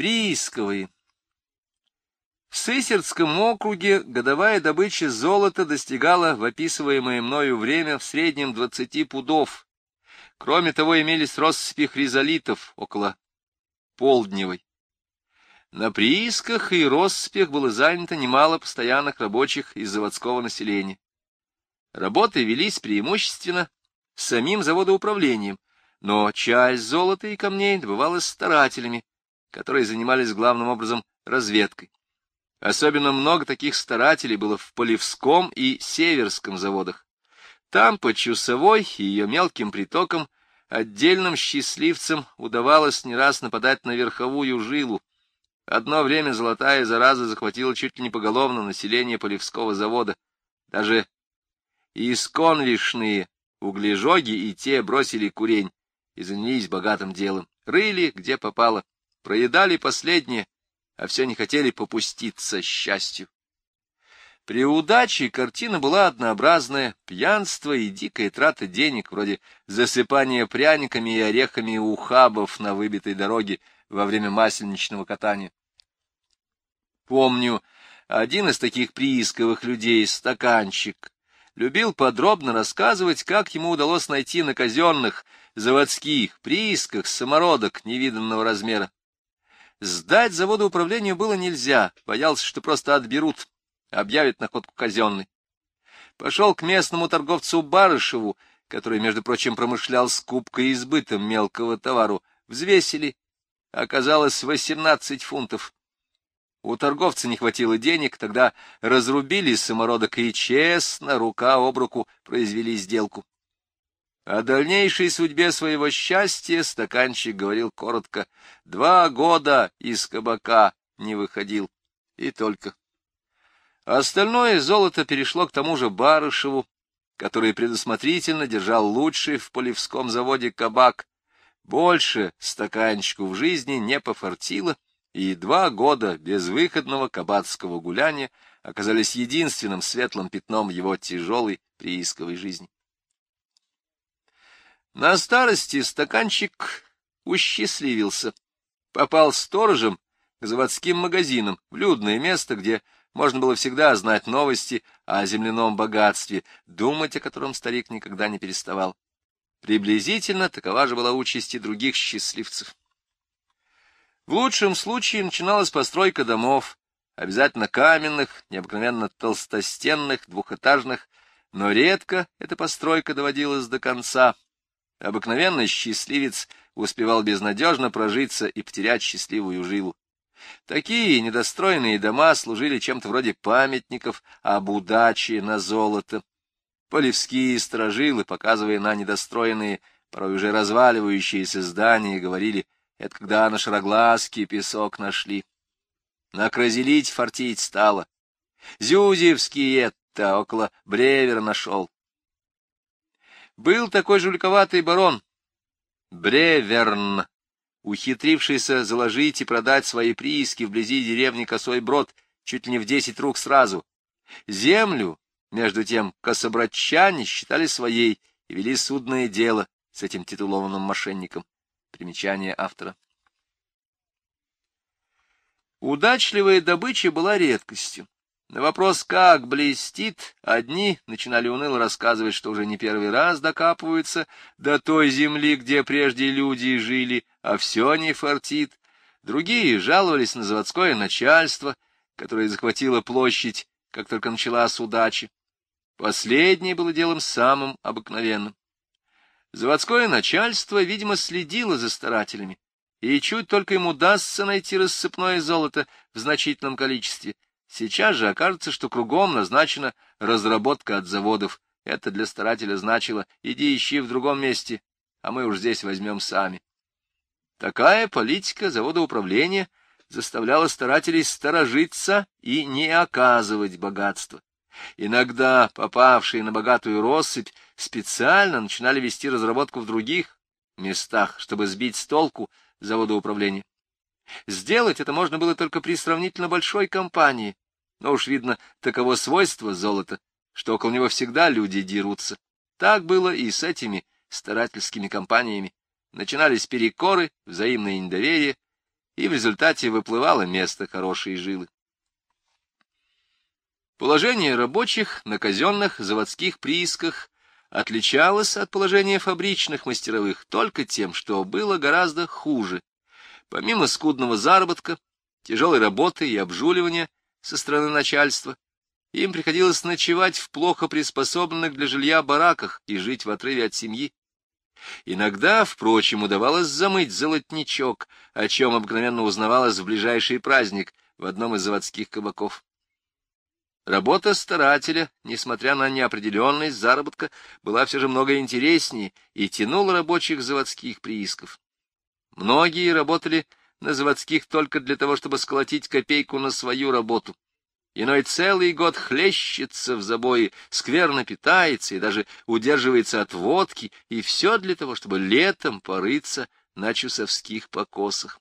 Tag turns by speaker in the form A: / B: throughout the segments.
A: Приисковые. В Сысердском округе годовая добыча золота достигала в описываемое мною время в среднем 20 пудов. Кроме того, имелись россыпи хризолитов около полдневой. На приисках и россыпях было занято немало постоянных рабочих из заводского населения. Работы велись преимущественно самим заводоуправлением, но часть золота и камней добывалась старателями, которые занимались главным образом разведкой. Особенно много таких старателей было в Полевском и Северском заводах. Там, по Чусовой и ее мелким притокам, отдельным счастливцам удавалось не раз нападать на верховую жилу, Одно время золотая зараза захватила чуть ли не поголовно население Полевского завода. Даже исконвишные углежоги и те бросили курень и занялись богатым делом. Рыли, где попало, проедали последнее, а все не хотели попуститься счастью. При удаче картина была однообразная, пьянство и дикая трата денег, вроде засыпания пряниками и орехами ухабов на выбитой дороге во время масленичного катания. Помню, один из таких приисковых людей, стаканчик, любил подробно рассказывать, как ему удалось найти на казенных, заводских приисках самородок невиданного размера. Сдать заводоуправлению было нельзя, боялся, что просто отберут, объявят находку казенной. Пошел к местному торговцу Барышеву, который, между прочим, промышлял скупкой и избытом мелкого товару, взвесили, оказалось восемнадцать фунтов. У торговца не хватило денег, тогда разрубили самородок и честно, рука об руку, произвели сделку. О дальнейшей судьбе своего счастья стаканчик говорил коротко. Два года из кабака не выходил. И только. Остальное золото перешло к тому же Барышеву, который предусмотрительно держал лучший в Полевском заводе кабак. Больше стаканчику в жизни не пофартило — и два года безвыходного кабацкого гуляния оказались единственным светлым пятном его тяжелой приисковой жизни. На старости стаканчик усчастливился, попал сторожем к заводским магазинам в людное место, где можно было всегда знать новости о земляном богатстве, думать о котором старик никогда не переставал. Приблизительно такова же была участь и других счастливцев. В лучшем случае начиналась постройка домов, обязательно каменных, необыкновенно толстостенных, двухэтажных, но редко эта постройка доводилась до конца. Обыкновенно счастливец успевал безнадежно прожиться и потерять счастливую жилу. Такие недостроенные дома служили чем-то вроде памятников об удаче на золото. Полевские сторожилы, показывая на недостроенные, порой уже разваливающиеся здания, говорили — это когда на шароглазке песок нашли. Накразелить фартить стало. Зюзевский это около Бревера нашел. Был такой жульковатый барон, Бреверн, ухитрившийся заложить и продать свои прииски вблизи деревни Косой Брод чуть ли не в десять рук сразу. Землю, между тем, кособратчане считали своей и вели судное дело с этим титулованным мошенником. Примечание автора. Удачливая добыча была редкостью. На вопрос, как блестит, одни начинали уныло рассказывать, что уже не первый раз докапываются до той земли, где прежде люди жили, а все не фартит. Другие жаловались на заводское начальство, которое захватило площадь, как только началась удача. Последнее было делом самым обыкновенным. Заводское начальство, видимо, следило за старателями, и чуть только им удастся найти рассыпное золото в значительном количестве, сейчас же окажется, что кругом назначена разработка от заводов. Это для старателя значило «иди ищи в другом месте, а мы уж здесь возьмем сами». Такая политика заводоуправления заставляла старателей сторожиться и не оказывать богатства. Иногда попавшие на богатую россыпь специально начинали вести разработку в других местах, чтобы сбить с толку заводоуправления. Сделать это можно было только при сравнительно большой компании, но уж видно таково свойство золота, что около него всегда люди дерутся. Так было и с этими старательскими компаниями. Начинались перекоры, взаимное недоверие, и в результате выплывало место хорошей жилы. Положение рабочих на казенных заводских приисках отличалось от положения фабричных мастеровых только тем, что было гораздо хуже. Помимо скудного заработка, тяжелой работы и обжуливания со стороны начальства, им приходилось ночевать в плохо приспособленных для жилья бараках и жить в отрыве от семьи. Иногда, впрочем, удавалось замыть золотничок, о чем обыкновенно узнавалось в ближайший праздник в одном из заводских кабаков. Работа старателя, несмотря на неопределенность заработка, была все же много интереснее и тянула рабочих заводских приисков. Многие работали на заводских только для того, чтобы сколотить копейку на свою работу. Иной целый год хлещется в забое, скверно питается и даже удерживается от водки, и все для того, чтобы летом порыться на чусовских покосах.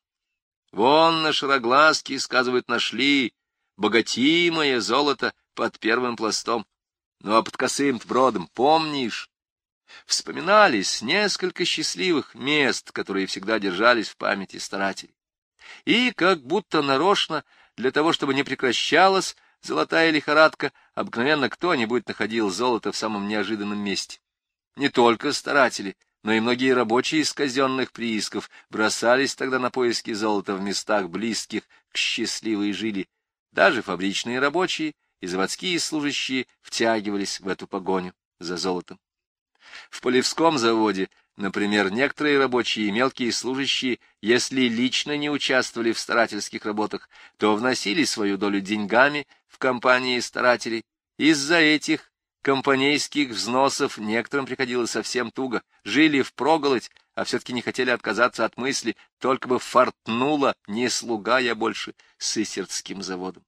A: Вон на шароглазки, сказывают, нашли богатимое золото под первым пластом. Ну а под косым бродом, помнишь? Вспоминались несколько счастливых мест, которые всегда держались в памяти старателей. И как будто нарочно для того, чтобы не прекращалась золотая лихорадка, обыкновенно кто-нибудь находил золото в самом неожиданном месте. Не только старатели, но и многие рабочие из казенных приисков бросались тогда на поиски золота в местах, близких к счастливой жили, даже фабричные рабочие и заводские служащие втягивались в эту погоню за золотом. В Полевском заводе, например, некоторые рабочие и мелкие служащие, если лично не участвовали в старательских работах, то вносили свою долю деньгами в компании старателей. Из-за этих компанейских взносов некоторым приходилось совсем туго, жили впроголодь, а все-таки не хотели отказаться от мысли, только бы фартнуло, не слуга я больше, с Исердским заводом.